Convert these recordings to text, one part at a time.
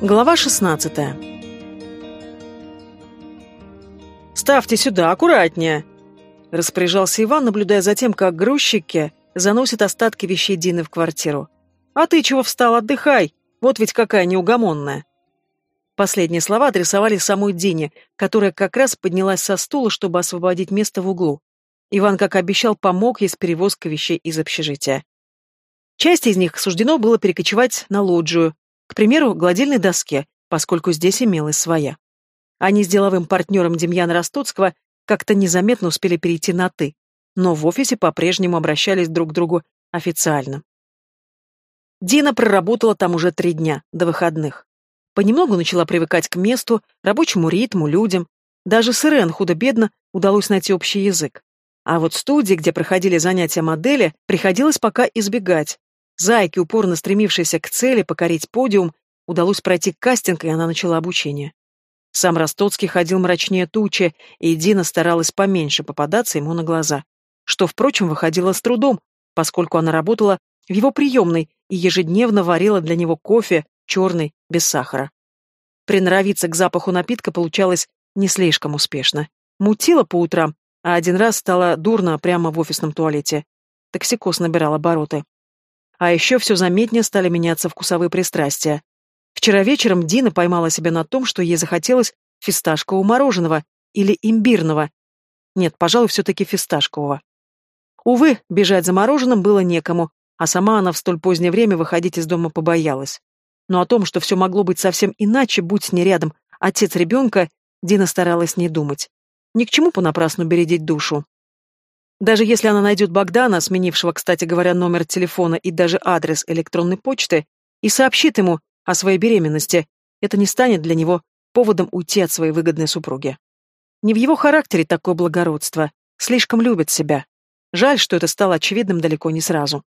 Глава 16 «Ставьте сюда, аккуратнее!» Распоряжался Иван, наблюдая за тем, как грузчики заносят остатки вещей Дины в квартиру. «А ты чего встал? Отдыхай! Вот ведь какая неугомонная!» Последние слова адресовали самой Дине, которая как раз поднялась со стула, чтобы освободить место в углу. Иван, как обещал, помог ей с перевозкой вещей из общежития. Часть из них суждено было перекочевать на лоджию, к примеру, гладильной доске, поскольку здесь имелась своя. Они с деловым партнером Демьяна Ростоцкого как-то незаметно успели перейти на «ты», но в офисе по-прежнему обращались друг к другу официально. Дина проработала там уже три дня, до выходных. Понемногу начала привыкать к месту, рабочему ритму, людям. Даже с Ирен худо-бедно удалось найти общий язык. А вот студии, где проходили занятия модели, приходилось пока избегать, Зайке, упорно стремившейся к цели покорить подиум, удалось пройти кастинг, и она начала обучение. Сам Ростоцкий ходил мрачнее тучи, и Дина старалась поменьше попадаться ему на глаза, что, впрочем, выходило с трудом, поскольку она работала в его приемной и ежедневно варила для него кофе, черный, без сахара. Приноровиться к запаху напитка получалось не слишком успешно. Мутила по утрам, а один раз стало дурно прямо в офисном туалете. Токсикоз набирал обороты. А еще все заметнее стали меняться вкусовые пристрастия. Вчера вечером Дина поймала себя на том, что ей захотелось фисташкового мороженого или имбирного. Нет, пожалуй, все-таки фисташкового. Увы, бежать за мороженым было некому, а сама она в столь позднее время выходить из дома побоялась. Но о том, что все могло быть совсем иначе, будь с ней рядом отец ребенка, Дина старалась не думать. Ни к чему понапрасну бередить душу. Даже если она найдет Богдана, сменившего, кстати говоря, номер телефона и даже адрес электронной почты, и сообщит ему о своей беременности, это не станет для него поводом уйти от своей выгодной супруги. Не в его характере такое благородство. Слишком любит себя. Жаль, что это стало очевидным далеко не сразу.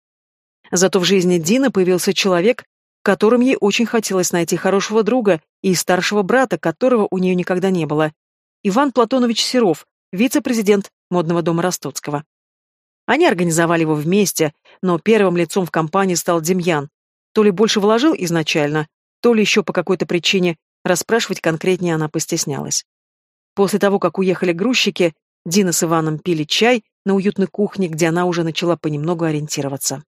Зато в жизни Дина появился человек, которым ей очень хотелось найти хорошего друга и старшего брата, которого у нее никогда не было. Иван Платонович Серов, вице-президент модного дома Ростоцкого. Они организовали его вместе, но первым лицом в компании стал Демьян. То ли больше вложил изначально, то ли еще по какой-то причине расспрашивать конкретнее она постеснялась. После того, как уехали грузчики, Дина с Иваном пили чай на уютной кухне, где она уже начала понемногу ориентироваться.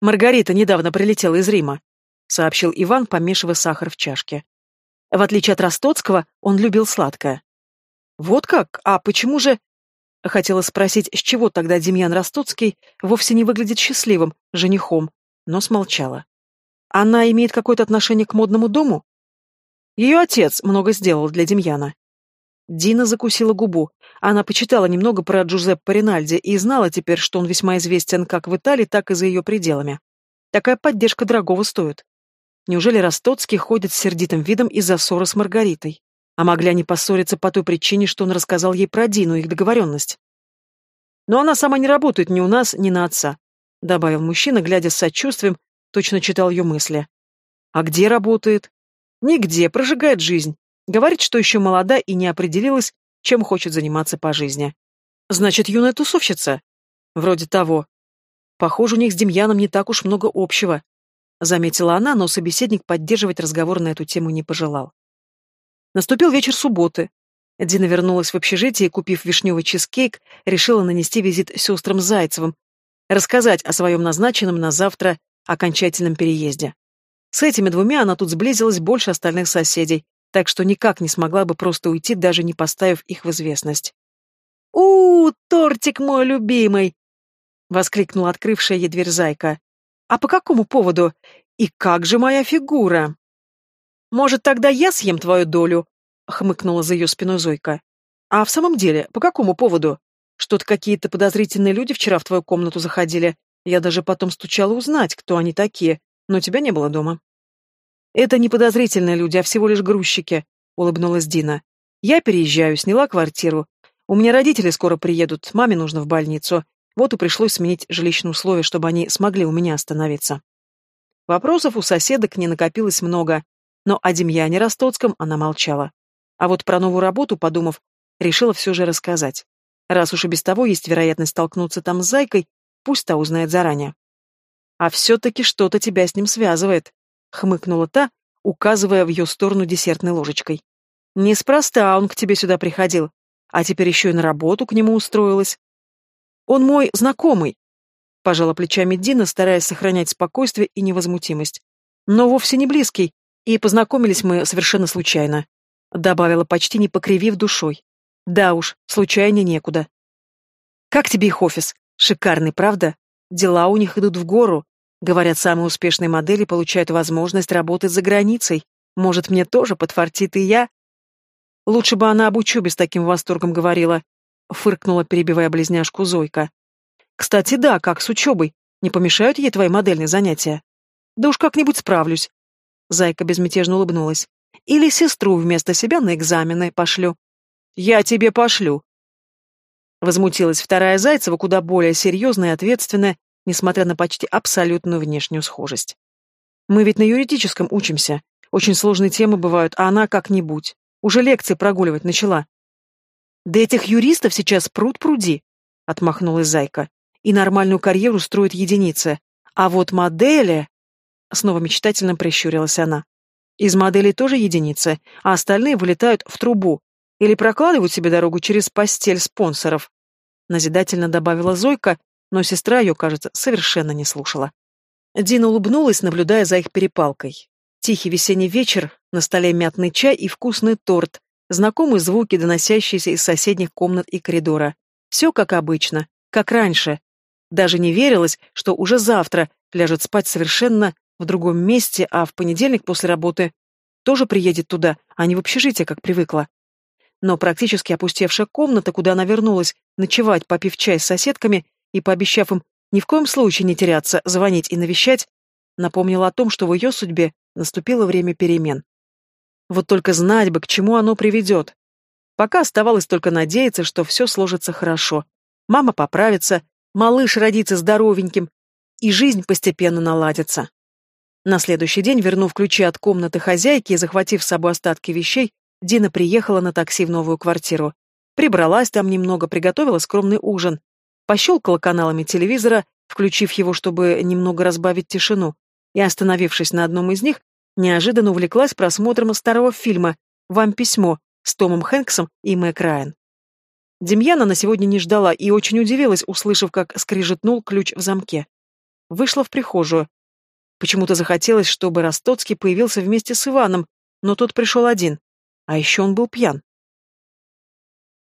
«Маргарита недавно прилетела из Рима», — сообщил Иван, помешивая сахар в чашке. В отличие от Ростоцкого, он любил сладкое. Вот как? А почему же... Хотела спросить, с чего тогда Демьян Ростоцкий вовсе не выглядит счастливым, женихом, но смолчала. Она имеет какое-то отношение к модному дому? Ее отец много сделал для Демьяна. Дина закусила губу. Она почитала немного про Джузеппе Ринальди и знала теперь, что он весьма известен как в Италии, так и за ее пределами. Такая поддержка дорогого стоит. Неужели Ростоцкий ходит с сердитым видом из-за ссоры с Маргаритой? А могли они поссориться по той причине, что он рассказал ей про Дину их договоренность. «Но она сама не работает ни у нас, ни на отца», — добавил мужчина, глядя с сочувствием, точно читал ее мысли. «А где работает?» «Нигде, прожигает жизнь. Говорит, что еще молода и не определилась, чем хочет заниматься по жизни». «Значит, юная тусовщица?» «Вроде того. Похоже, у них с Демьяном не так уж много общего», — заметила она, но собеседник поддерживать разговор на эту тему не пожелал. Наступил вечер субботы. Дина вернулась в общежитие и, купив вишневый чизкейк, решила нанести визит сестрам Зайцевым, рассказать о своем назначенном на завтра окончательном переезде. С этими двумя она тут сблизилась больше остальных соседей, так что никак не смогла бы просто уйти, даже не поставив их в известность. у, -у тортик мой любимый!» — воскликнула открывшая ей дверь Зайка. «А по какому поводу? И как же моя фигура?» «Может, тогда я съем твою долю?» — хмыкнула за ее спиной Зойка. «А в самом деле, по какому поводу? Что-то какие-то подозрительные люди вчера в твою комнату заходили. Я даже потом стучала узнать, кто они такие, но тебя не было дома». «Это не подозрительные люди, а всего лишь грузчики», — улыбнулась Дина. «Я переезжаю, сняла квартиру. У меня родители скоро приедут, маме нужно в больницу. Вот и пришлось сменить жилищные условия, чтобы они смогли у меня остановиться». Вопросов у соседок не накопилось много, но о Демьяне Ростоцком она молчала. А вот про новую работу, подумав, решила все же рассказать. Раз уж и без того есть вероятность столкнуться там с Зайкой, пусть та узнает заранее. «А все-таки что-то тебя с ним связывает», — хмыкнула та, указывая в ее сторону десертной ложечкой. «Неспроста он к тебе сюда приходил, а теперь еще и на работу к нему устроилась. Он мой знакомый», — пожала плечами Дина, стараясь сохранять спокойствие и невозмутимость. «Но вовсе не близкий, и познакомились мы совершенно случайно. Добавила, почти не покривив душой. Да уж, случайно некуда. Как тебе их офис? Шикарный, правда? Дела у них идут в гору. Говорят, самые успешные модели получают возможность работать за границей. Может, мне тоже подфартит и я? Лучше бы она об учебе с таким восторгом говорила. Фыркнула, перебивая близняшку Зойка. Кстати, да, как с учебой? Не помешают ей твои модельные занятия? Да уж как-нибудь справлюсь. Зайка безмятежно улыбнулась. «Или сестру вместо себя на экзамены пошлю». «Я тебе пошлю!» Возмутилась вторая Зайцева, куда более серьезная и ответственная, несмотря на почти абсолютную внешнюю схожесть. «Мы ведь на юридическом учимся. Очень сложные темы бывают, а она как-нибудь. Уже лекции прогуливать начала». «Да этих юристов сейчас пруд-пруди!» — отмахнулась Зайка. «И нормальную карьеру строит единицы. А вот модели...» Снова мечтательно прищурилась она. Из моделей тоже единицы, а остальные вылетают в трубу или прокладывают себе дорогу через постель спонсоров. Назидательно добавила Зойка, но сестра ее, кажется, совершенно не слушала. Дина улыбнулась, наблюдая за их перепалкой. Тихий весенний вечер, на столе мятный чай и вкусный торт, знакомые звуки, доносящиеся из соседних комнат и коридора. Все как обычно, как раньше. Даже не верилось, что уже завтра ляжет спать совершенно в другом месте, а в понедельник после работы тоже приедет туда, а не в общежитие, как привыкла. Но практически опустевшая комната, куда она вернулась, ночевать, попив чай с соседками и пообещав им ни в коем случае не теряться, звонить и навещать, напомнила о том, что в ее судьбе наступило время перемен. Вот только знать бы, к чему оно приведет. Пока оставалось только надеяться, что все сложится хорошо. Мама поправится, малыш родится здоровеньким, и жизнь постепенно наладится. На следующий день, вернув ключи от комнаты хозяйки и захватив с собой остатки вещей, Дина приехала на такси в новую квартиру. Прибралась там немного, приготовила скромный ужин. Пощелкала каналами телевизора, включив его, чтобы немного разбавить тишину, и, остановившись на одном из них, неожиданно увлеклась просмотром старого фильма «Вам письмо» с Томом Хэнксом и Мэг Райан. Демьяна на сегодня не ждала и очень удивилась, услышав, как скрижетнул ключ в замке. Вышла в прихожую, Почему-то захотелось, чтобы Ростоцкий появился вместе с Иваном, но тот пришел один. А еще он был пьян.